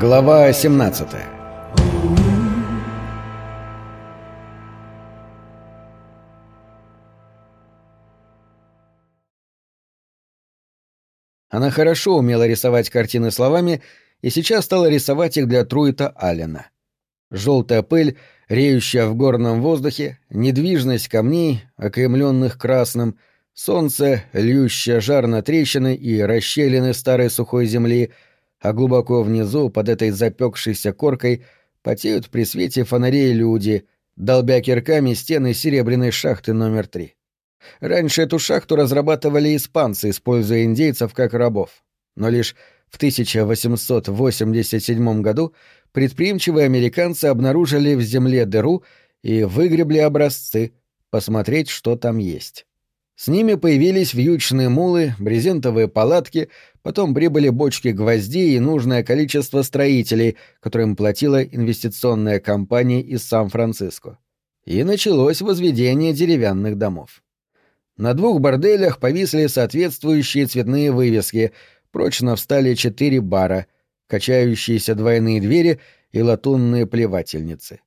Глава 17 Она хорошо умела рисовать картины словами и сейчас стала рисовать их для Труита Аллена. Желтая пыль, реющая в горном воздухе, недвижность камней, окаймленных красным, солнце, льющее жар на трещины и расщелины старой сухой земли, а глубоко внизу, под этой запекшейся коркой, потеют при свете фонарей люди, долбя кирками стены серебряной шахты номер три. Раньше эту шахту разрабатывали испанцы, используя индейцев как рабов. Но лишь в 1887 году предприимчивые американцы обнаружили в земле дыру и выгребли образцы, посмотреть, что там есть. С ними появились вьючные мулы, брезентовые палатки, потом прибыли бочки гвоздей и нужное количество строителей, которым платила инвестиционная компания из Сан-Франциско. И началось возведение деревянных домов. На двух борделях повисли соответствующие цветные вывески, прочно встали четыре бара, качающиеся двойные двери и латунные плевательницы.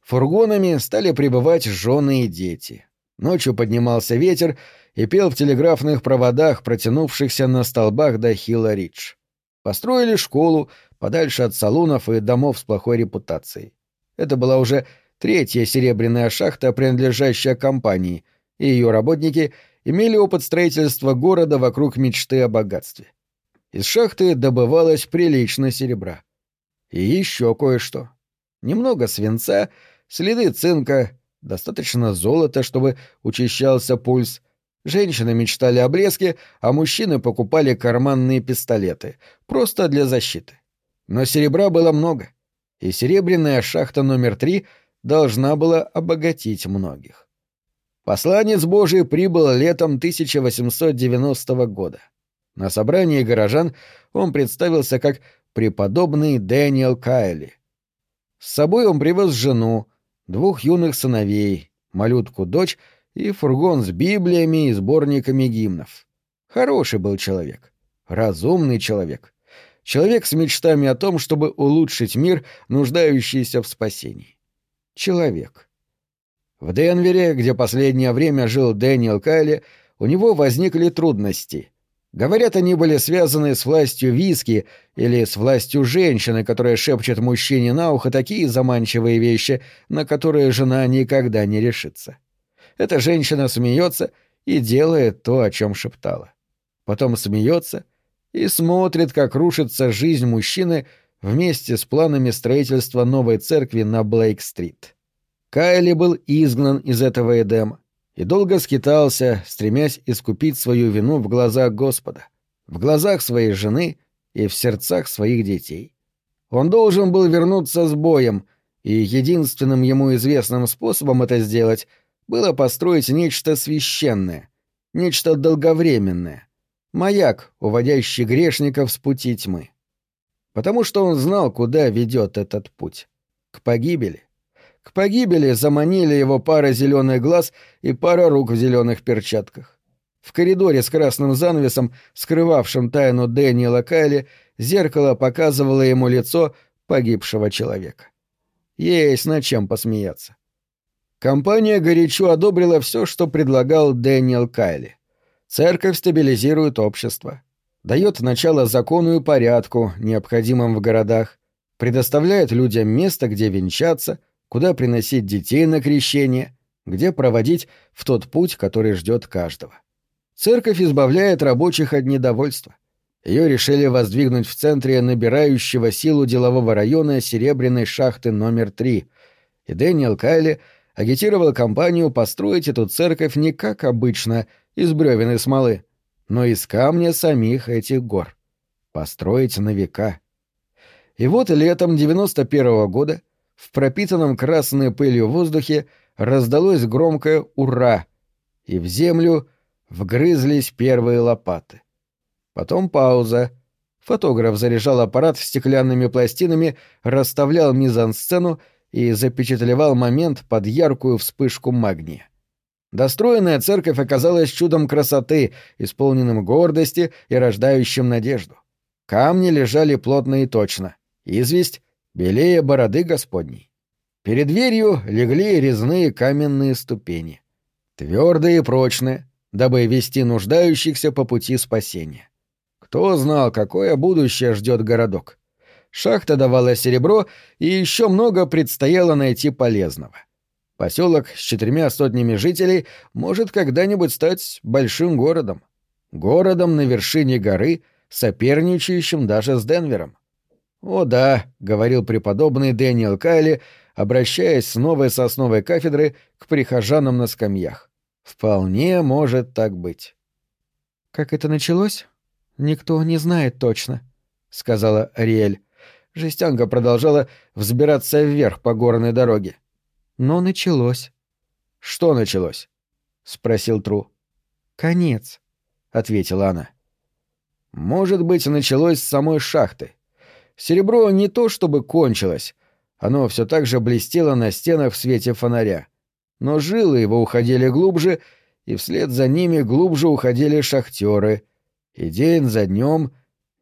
Фургонами стали прибывать жены и дети. Ночью поднимался ветер и пел в телеграфных проводах, протянувшихся на столбах до Хилла-Ридж. Построили школу подальше от салунов и домов с плохой репутацией. Это была уже третья серебряная шахта, принадлежащая компании — и ее работники имели опыт строительства города вокруг мечты о богатстве. Из шахты добывалось прилично серебра. И еще кое-что. Немного свинца, следы цинка, достаточно золота, чтобы учащался пульс. Женщины мечтали о блеске, а мужчины покупали карманные пистолеты, просто для защиты. Но серебра было много, и серебряная шахта номер три должна была обогатить многих. Посланец Божий прибыл летом 1890 года. На собрании горожан он представился как преподобный Дэниел Кайли. С собой он привез жену, двух юных сыновей, малютку-дочь и фургон с библиями и сборниками гимнов. Хороший был человек, разумный человек, человек с мечтами о том, чтобы улучшить мир, нуждающийся в спасении. Человек. В Денвере, где последнее время жил Дэниел Кайли, у него возникли трудности. Говорят, они были связаны с властью виски или с властью женщины, которая шепчет мужчине на ухо такие заманчивые вещи, на которые жена никогда не решится. Эта женщина смеется и делает то, о чем шептала. Потом смеется и смотрит, как рушится жизнь мужчины вместе с планами строительства новой церкви на Блейк-стрит. Кайли был изгнан из этого Эдема и долго скитался, стремясь искупить свою вину в глазах Господа, в глазах своей жены и в сердцах своих детей. Он должен был вернуться с боем, и единственным ему известным способом это сделать было построить нечто священное, нечто долговременное, маяк, уводящий грешников с пути тьмы. Потому что он знал, куда ведет этот путь — к погибели. К погибели заманили его пара зеленых глаз и пара рук в зеленых перчатках. В коридоре с красным занавесом, скрывавшим тайну Дэниела Кайли, зеркало показывало ему лицо погибшего человека. Есть над чем посмеяться. Компания горячо одобрила все, что предлагал Дэниел Кайли. Церковь стабилизирует общество, дает начало закону и порядку, необходимым в городах, предоставляет людям место, где венчаться, куда приносить детей на крещение, где проводить в тот путь, который ждет каждого. Церковь избавляет рабочих от недовольства. Ее решили воздвигнуть в центре набирающего силу делового района серебряной шахты номер три, и Дэниел Кайли агитировал компанию построить эту церковь не как обычно, из бревен и смолы, но из камня самих этих гор. Построить на века. И вот летом 91-го года в пропитанном красной пылью воздухе раздалось громкое «Ура!» и в землю вгрызлись первые лопаты. Потом пауза. Фотограф заряжал аппарат стеклянными пластинами, расставлял мизансцену и запечатлевал момент под яркую вспышку магния. Достроенная церковь оказалась чудом красоты, исполненным гордости и рождающим надежду. Камни лежали плотно и точно, известь белее бороды Господней. Перед дверью легли резные каменные ступени. Твердые и прочные, дабы вести нуждающихся по пути спасения. Кто знал, какое будущее ждет городок. Шахта давала серебро, и еще много предстояло найти полезного. Поселок с четырьмя сотнями жителей может когда-нибудь стать большим городом. Городом на вершине горы, соперничающим даже с Денвером. «О да», — говорил преподобный Дэниел Кайли, обращаясь с новой сосновой кафедры к прихожанам на скамьях. «Вполне может так быть». «Как это началось? Никто не знает точно», — сказала Ариэль. Жестянка продолжала взбираться вверх по горной дороге. Но началось. Что началось? спросил Тру. Конец, ответила она. Может быть, началось с самой шахты. Серебро не то чтобы кончилось, оно все так же блестело на стенах в свете фонаря. Но жилы его уходили глубже, и вслед за ними глубже уходили шахтеры. И день за днем,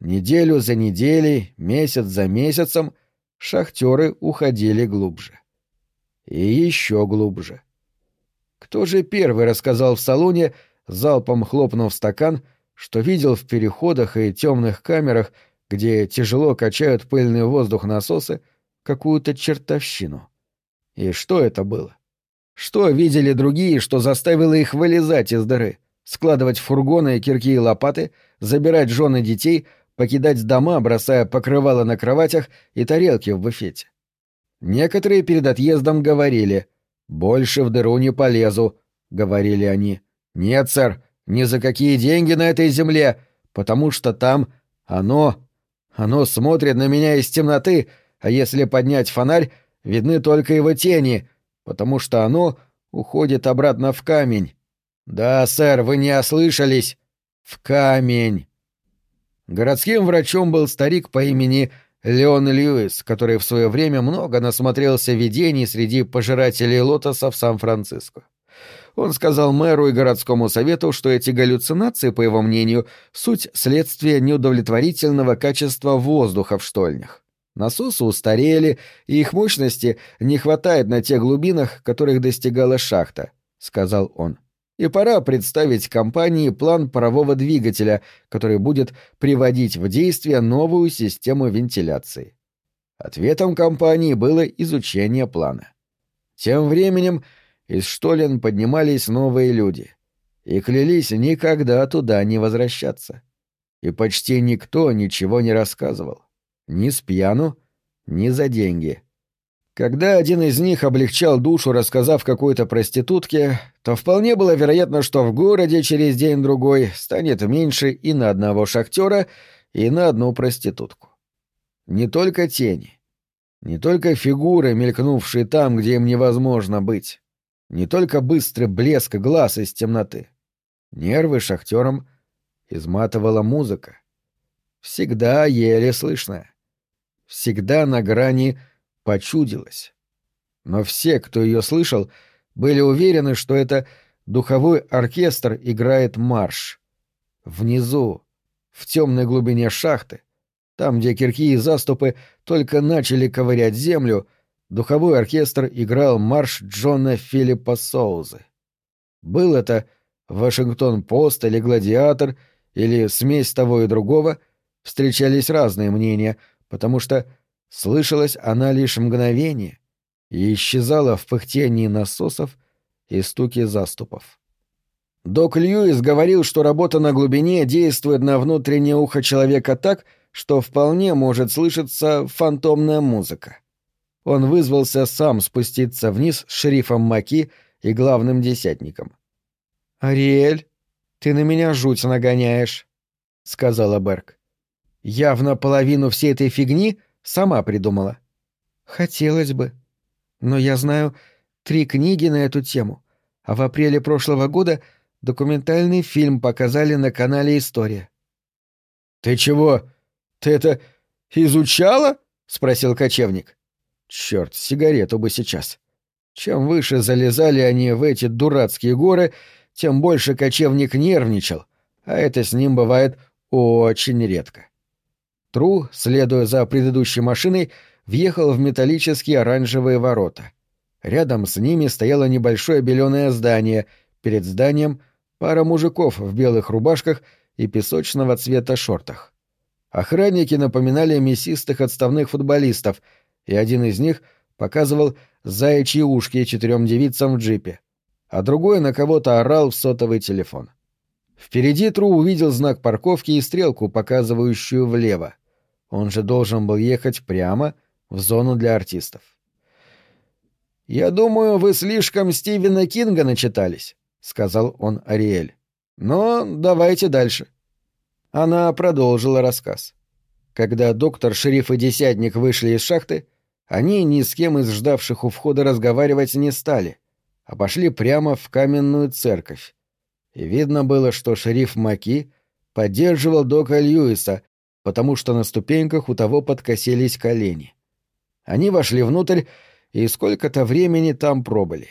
неделю за неделей, месяц за месяцем шахтеры уходили глубже и еще глубже. Кто же первый рассказал в салоне, залпом хлопнув стакан, что видел в переходах и темных камерах, где тяжело качают пыльный воздух насосы, какую-то чертовщину? И что это было? Что видели другие, что заставило их вылезать из дыры, складывать в фургоны кирки и лопаты, забирать жены детей, покидать дома, бросая покрывало на кроватях и тарелки в буфете? Некоторые перед отъездом говорили «Больше в дыру не полезу», — говорили они. «Нет, сэр, ни за какие деньги на этой земле, потому что там оно... Оно смотрит на меня из темноты, а если поднять фонарь, видны только его тени, потому что оно уходит обратно в камень. Да, сэр, вы не ослышались. В камень». Городским врачом был старик по имени Леон Льюис, который в свое время много насмотрелся видений среди пожирателей лотоса в Сан-Франциско. Он сказал мэру и городскому совету, что эти галлюцинации, по его мнению, суть следствия неудовлетворительного качества воздуха в штольнях. Насосы устарели, и их мощности не хватает на тех глубинах, которых достигала шахта, — сказал он и пора представить компании план парового двигателя, который будет приводить в действие новую систему вентиляции. Ответом компании было изучение плана. Тем временем из штолен поднимались новые люди и клялись никогда туда не возвращаться. И почти никто ничего не рассказывал. Ни с пьяну, ни за деньги — когда один из них облегчал душу, рассказав какой-то проститутке, то вполне было вероятно, что в городе через день-другой станет меньше и на одного шахтера, и на одну проститутку. Не только тени, не только фигуры, мелькнувшие там, где им невозможно быть, не только быстрый блеск глаз из темноты. Нервы шахтерам изматывала музыка. Всегда еле слышная. Всегда на грани почудилось. Но все, кто ее слышал, были уверены, что это духовой оркестр играет марш. Внизу, в темной глубине шахты, там, где кирки и заступы только начали ковырять землю, духовой оркестр играл марш Джона Филиппа Соузы. Был это Вашингтон-Пост или Гладиатор, или смесь того и другого, встречались разные мнения, потому что Слышалась она лишь мгновение и исчезала в пыхтении насосов и стуке заступов. Док Льюис говорил, что работа на глубине действует на внутреннее ухо человека так, что вполне может слышаться фантомная музыка. Он вызвался сам спуститься вниз с шерифом Маки и главным десятником. «Ариэль, ты на меня жуть нагоняешь», — сказала Берг. «Явно половину всей этой фигни Сама придумала. Хотелось бы. Но я знаю три книги на эту тему, а в апреле прошлого года документальный фильм показали на канале «История». «Ты чего? Ты это изучала?» — спросил кочевник. Черт, сигарету бы сейчас. Чем выше залезали они в эти дурацкие горы, тем больше кочевник нервничал, а это с ним бывает очень редко. Тру, следуя за предыдущей машиной, въехал в металлические оранжевые ворота. Рядом с ними стояло небольшое беленое здание, перед зданием пара мужиков в белых рубашках и песочного цвета шортах. Охранники напоминали мясистых отставных футболистов, и один из них показывал заячьи ушки четырем девицам в джипе, а другой на кого-то орал в сотовый телефон. Впереди Тру увидел знак парковки и стрелку, показывающую влево. Он же должен был ехать прямо в зону для артистов. «Я думаю, вы слишком Стивена Кинга начитались», — сказал он Ариэль. «Но давайте дальше». Она продолжила рассказ. Когда доктор, шериф и десятник вышли из шахты, они ни с кем из ждавших у входа разговаривать не стали, а пошли прямо в каменную церковь. И видно было, что шериф Маки поддерживал Дока Льюиса, потому что на ступеньках у того подкосились колени. Они вошли внутрь и сколько-то времени там пробыли.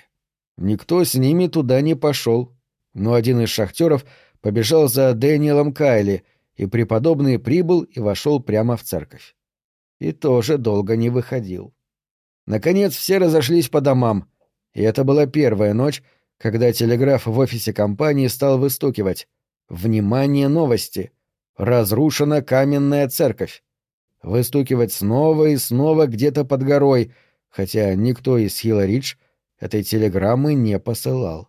Никто с ними туда не пошел, но один из шахтеров побежал за Дэниелом Кайли, и преподобный прибыл и вошел прямо в церковь. И тоже долго не выходил. Наконец все разошлись по домам, и это была первая ночь, когда телеграф в офисе компании стал выстукивать «Внимание, новости! Разрушена каменная церковь!» Выстукивать снова и снова где-то под горой — хотя никто из Хилларидж этой телеграммы не посылал.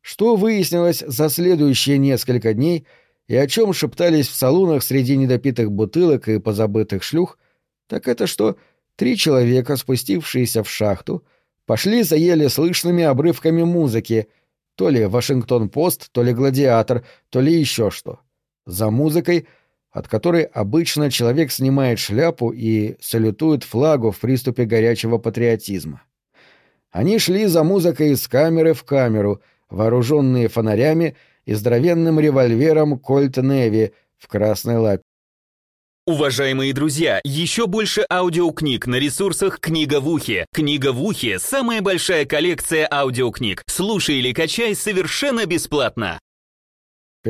Что выяснилось за следующие несколько дней и о чем шептались в салунах среди недопитых бутылок и позабытых шлюх, так это что три человека, спустившиеся в шахту, пошли за еле слышными обрывками музыки, то ли Вашингтон-Пост, то ли Гладиатор, то ли еще что. За музыкой — от которой обычно человек снимает шляпу и салютует флагу в приступе горячего патриотизма. Они шли за музыкой из камеры в камеру, вооруженные фонарями и здоровенным револьвером Кольт Неви в красной лапе. Уважаемые друзья, еще больше аудиокниг на ресурсах «Книга в ухе». «Книга в ухе» — самая большая коллекция аудиокниг. Слушай или качай совершенно бесплатно.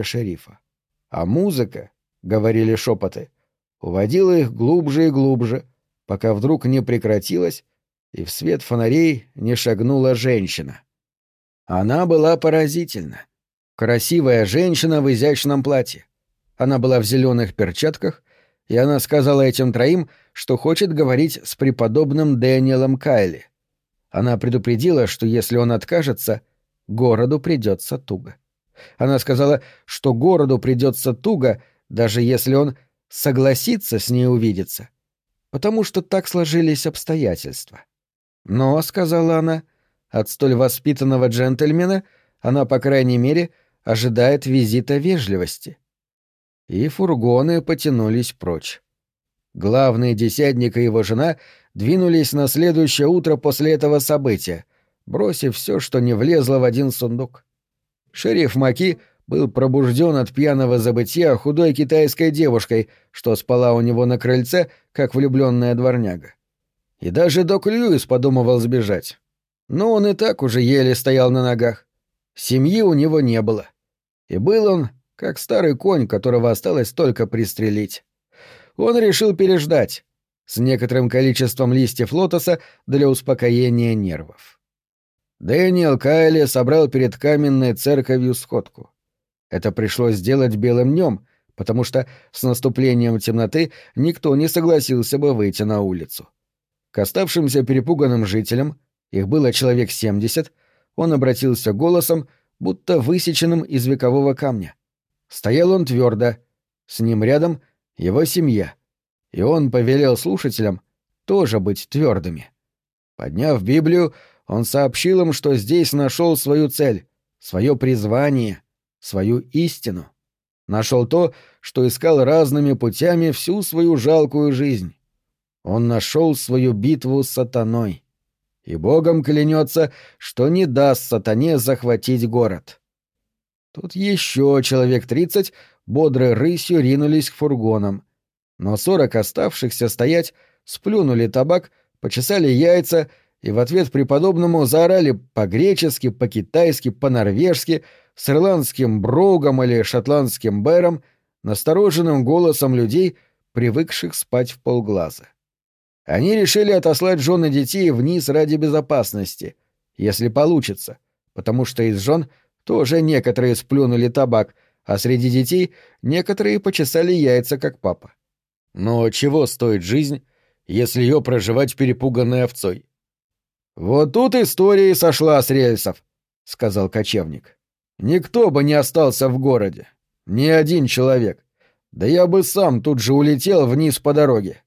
Шерифа. А музыка — говорили шепоты, уводила их глубже и глубже, пока вдруг не прекратилась, и в свет фонарей не шагнула женщина. Она была поразительна. Красивая женщина в изящном платье. Она была в зеленых перчатках, и она сказала этим троим, что хочет говорить с преподобным Дэниелом Кайли. Она предупредила, что если он откажется, городу придется туго. Она сказала, что городу придется туго, даже если он согласится с ней увидеться, потому что так сложились обстоятельства. Но, — сказала она, — от столь воспитанного джентльмена она, по крайней мере, ожидает визита вежливости. И фургоны потянулись прочь. Главный десятник и его жена двинулись на следующее утро после этого события, бросив все, что не влезло в один сундук. Шериф Маки — был пробужден от пьяного забытия худой китайской девушкой, что спала у него на крыльце, как влюбленная дворняга. И даже док Льюис подумывал сбежать. Но он и так уже еле стоял на ногах. Семьи у него не было. И был он, как старый конь, которого осталось только пристрелить. Он решил переждать, с некоторым количеством листьев лотоса для успокоения нервов. Дэниел Кайли собрал перед каменной церковью сходку. Это пришлось сделать белым днем, потому что с наступлением темноты никто не согласился бы выйти на улицу. К оставшимся перепуганным жителям, их было человек семьдесят, он обратился голосом, будто высеченным из векового камня. Стоял он твердо, с ним рядом его семья, и он повелел слушателям тоже быть твердыми. Подняв Библию, он сообщил им, что здесь нашел свою цель, свое призвание, свою истину. Нашел то, что искал разными путями всю свою жалкую жизнь. Он нашел свою битву с сатаной. И богом клянется, что не даст сатане захватить город. Тут еще человек тридцать бодрой рысью ринулись к фургонам. Но сорок оставшихся стоять сплюнули табак, почесали яйца и в ответ преподобному заорали по-гречески, по-китайски, по-норвежски, с ирландским брогом или шотландским бэром, настороженным голосом людей, привыкших спать в полглаза. Они решили отослать жены детей вниз ради безопасности, если получится, потому что из жен тоже некоторые сплюнули табак, а среди детей некоторые почесали яйца, как папа. Но чего стоит жизнь, если ее проживать перепуганной овцой? «Вот тут история и сошла с рельсов», — сказал кочевник. «Никто бы не остался в городе. Ни один человек. Да я бы сам тут же улетел вниз по дороге».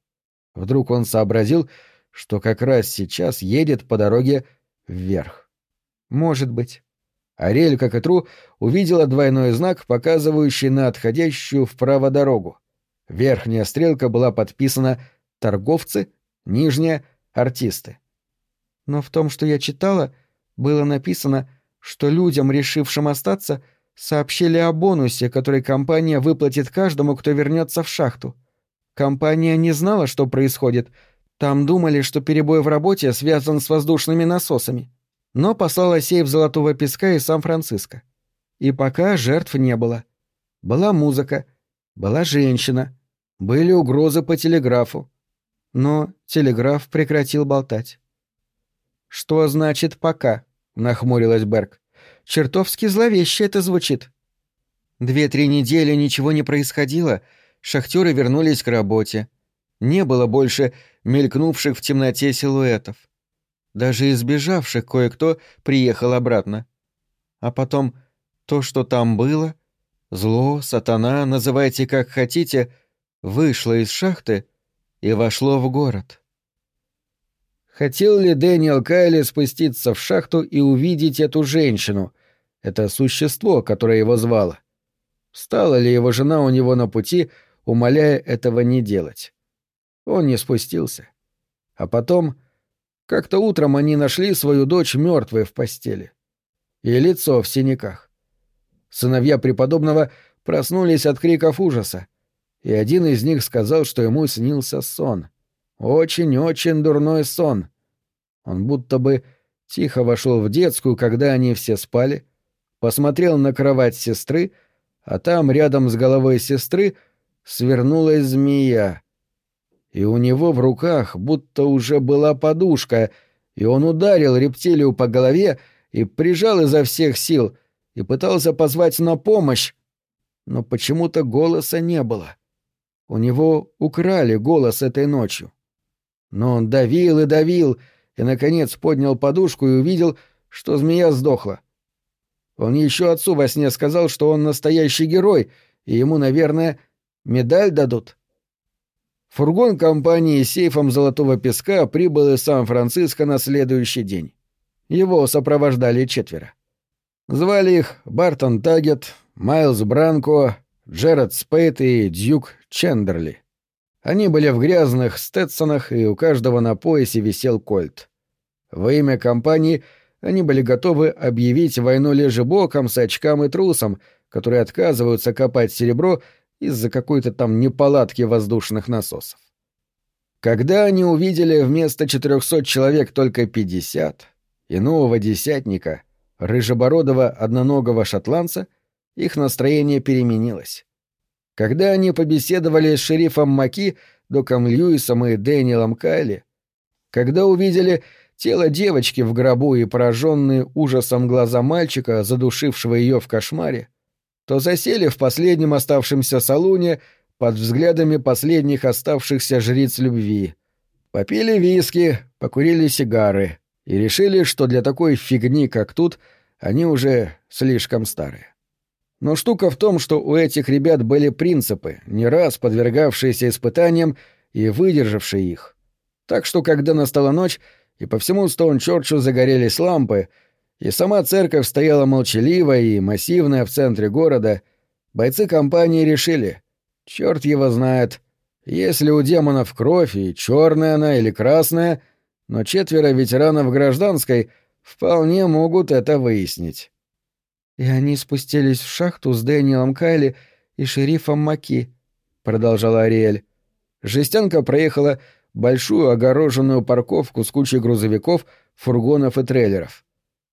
Вдруг он сообразил, что как раз сейчас едет по дороге вверх. «Может быть». Ариэль, как и Тру, увидела двойной знак, показывающий на отходящую вправо дорогу. Верхняя стрелка была подписана «Торговцы», нижняя — «Артисты». Но в том, что я читала, было написано, что людям, решившим остаться, сообщили о бонусе, который компания выплатит каждому, кто вернется в шахту. Компания не знала, что происходит. Там думали, что перебой в работе связан с воздушными насосами. Но послала сейф золотого песка из Сан-Франциско. И пока жертв не было. Была музыка, была женщина, были угрозы по телеграфу. Но телеграф прекратил болтать. «Что значит «пока»?» — нахмурилась Берг. «Чертовски зловеще это звучит». Две-три недели ничего не происходило, шахтеры вернулись к работе. Не было больше мелькнувших в темноте силуэтов. Даже избежавших кое-кто приехал обратно. А потом то, что там было, зло, сатана, называйте как хотите, вышло из шахты и вошло в город. Хотел ли Дэниел Кайли спуститься в шахту и увидеть эту женщину, это существо, которое его звало? Стала ли его жена у него на пути, умоляя этого не делать? Он не спустился. А потом, как-то утром они нашли свою дочь мертвой в постели. И лицо в синяках. Сыновья преподобного проснулись от криков ужаса, и один из них сказал, что ему снился сон — очень-очень дурной сон. Он будто бы тихо вошел в детскую, когда они все спали, посмотрел на кровать сестры, а там, рядом с головой сестры, свернулась змея. И у него в руках будто уже была подушка, и он ударил рептилию по голове и прижал изо всех сил, и пытался позвать на помощь, но почему-то голоса не было. У него украли голос этой ночью. Но он давил и давил, и, наконец, поднял подушку и увидел, что змея сдохла. Он еще отцу во сне сказал, что он настоящий герой, и ему, наверное, медаль дадут. Фургон компании с сейфом золотого песка прибыл из Сан-Франциско на следующий день. Его сопровождали четверо. Звали их Бартон Тагет, Майлз Бранко, Джеред Спейт и Дьюк Чендерли. Они были в грязных стетсонах, и у каждого на поясе висел кольт. Во имя компании они были готовы объявить войну лежебокам, сачкам и трусам, которые отказываются копать серебро из-за какой-то там неполадки воздушных насосов. Когда они увидели вместо 400 человек только 50 и нового десятника, рыжебородого одноногого шотландца, их настроение переменилось. Когда они побеседовали с шерифом Маки, Доком Льюисом и Дэниелом Кайли, когда увидели тело девочки в гробу и пораженные ужасом глаза мальчика, задушившего ее в кошмаре, то засели в последнем оставшемся салоне под взглядами последних оставшихся жриц любви. Попили виски, покурили сигары и решили, что для такой фигни, как тут, они уже слишком старые. Но штука в том, что у этих ребят были принципы, не раз подвергавшиеся испытаниям и выдержавшие их. Так что, когда настала ночь, и по всему Стоунчорчу загорелись лампы, и сама церковь стояла молчаливая и массивная в центре города, бойцы компании решили, черт его знает, Если у демонов кровь, и черная она или красная, но четверо ветеранов гражданской вполне могут это выяснить. И они спустились в шахту с Дэниелом Кайли и шерифом Маки, продолжала Ариэль. Жестянка проехала большую огороженную парковку с кучей грузовиков, фургонов и трейлеров.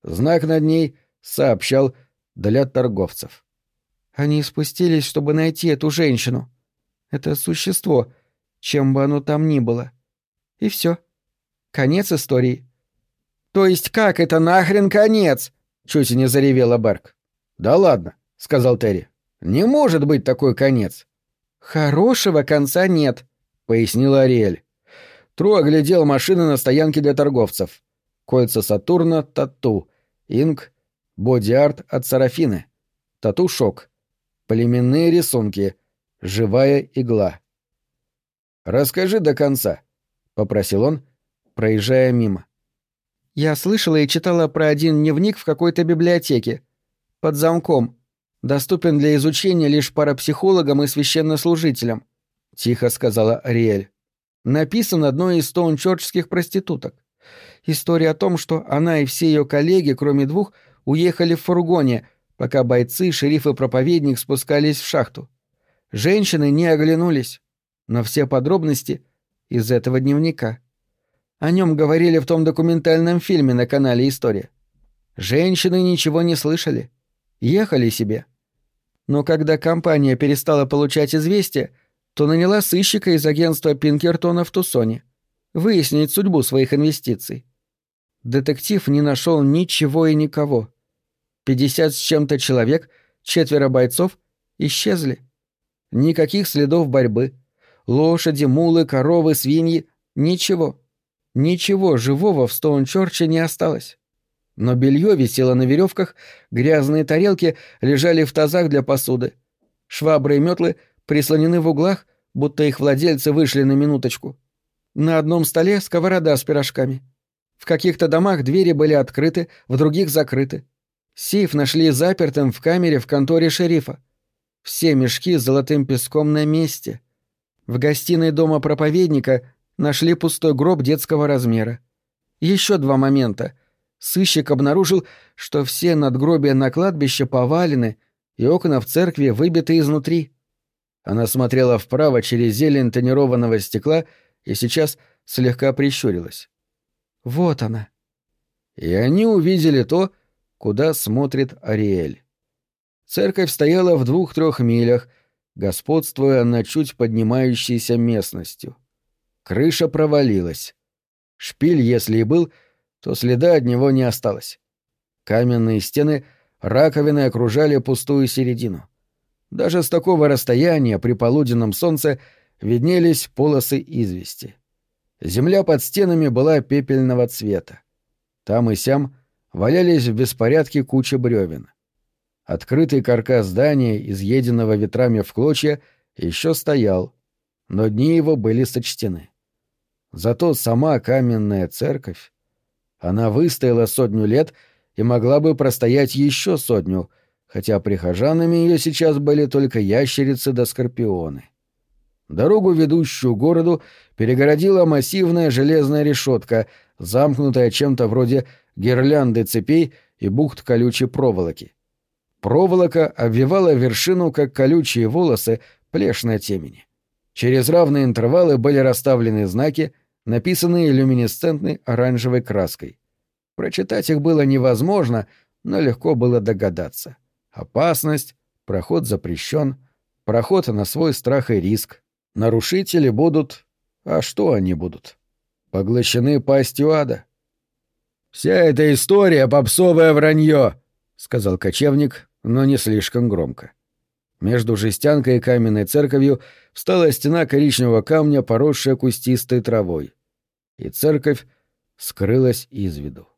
Знак над ней сообщал для торговцев. Они спустились, чтобы найти эту женщину. Это существо, чем бы оно там ни было. И все. Конец истории. То есть как это нахрен конец? Чуть не заревела Берг. Да ладно, сказал Терри. Не может быть такой конец. Хорошего конца нет, пояснила Ариэль. Тру оглядел машины на стоянке для торговцев. Кольца Сатурна, Тату, Инк, Боди-арт от Сарафины, Тату-шок, племенные рисунки, живая игла. «Расскажи до конца», — попросил он, проезжая мимо. «Я слышала и читала про один дневник в какой-то библиотеке. Под замком. Доступен для изучения лишь парапсихологам и священнослужителям», — тихо сказала Ариэль. «Написан одной из стоунчорчских проституток. История о том, что она и все ее коллеги, кроме двух, уехали в фургоне, пока бойцы, шериф и проповедник спускались в шахту. Женщины не оглянулись, но все подробности из этого дневника. О нем говорили в том документальном фильме на канале «История». Женщины ничего не слышали. Ехали себе. Но когда компания перестала получать известия, то наняла сыщика из агентства Пинкертона в Тусоне выяснить судьбу своих инвестиций. Детектив не нашел ничего и никого. Пятьдесят с чем-то человек, четверо бойцов исчезли. Никаких следов борьбы. Лошади, мулы, коровы, свиньи — ничего. Ничего живого в Стоунчорче не осталось. Но белье висело на веревках, грязные тарелки лежали в тазах для посуды. Швабры и метлы прислонены в углах, будто их владельцы вышли на минуточку. На одном столе сковорода с пирожками. В каких-то домах двери были открыты, в других закрыты. Сейф нашли запертым в камере в конторе шерифа. Все мешки с золотым песком на месте. В гостиной дома проповедника нашли пустой гроб детского размера. Еще два момента. Сыщик обнаружил, что все надгробия на кладбище повалены, и окна в церкви выбиты изнутри. Она смотрела вправо через зелень тонированного стекла и сейчас слегка прищурилась. Вот она. И они увидели то, куда смотрит Ариэль. Церковь стояла в двух-трех милях, господствуя над чуть поднимающейся местностью. Крыша провалилась. Шпиль, если и был, то следа от него не осталось. Каменные стены раковины окружали пустую середину. Даже с такого расстояния при полуденном солнце виднелись полосы извести. Земля под стенами была пепельного цвета. Там и сям валялись в беспорядке кучи бревен. Открытый каркас здания, изъеденного ветрами в клочья, еще стоял, но дни его были сочтены. Зато сама каменная церковь, она выстояла сотню лет и могла бы простоять еще сотню, хотя прихожанами ее сейчас были только ящерицы да скорпионы. Дорогу, ведущую к городу, перегородила массивная железная решетка, замкнутая чем-то вроде гирлянды цепей и бухт колючей проволоки. Проволока обвивала вершину, как колючие волосы, плешь на темени. Через равные интервалы были расставлены знаки, написанные люминесцентной оранжевой краской. Прочитать их было невозможно, но легко было догадаться. Опасность, проход запрещен, проход на свой страх и риск, Нарушители будут... А что они будут? Поглощены пастью ада. «Вся эта история — попсовое вранье», — сказал кочевник, но не слишком громко. Между жестянкой и каменной церковью встала стена коричневого камня, поросшая кустистой травой. И церковь скрылась из виду.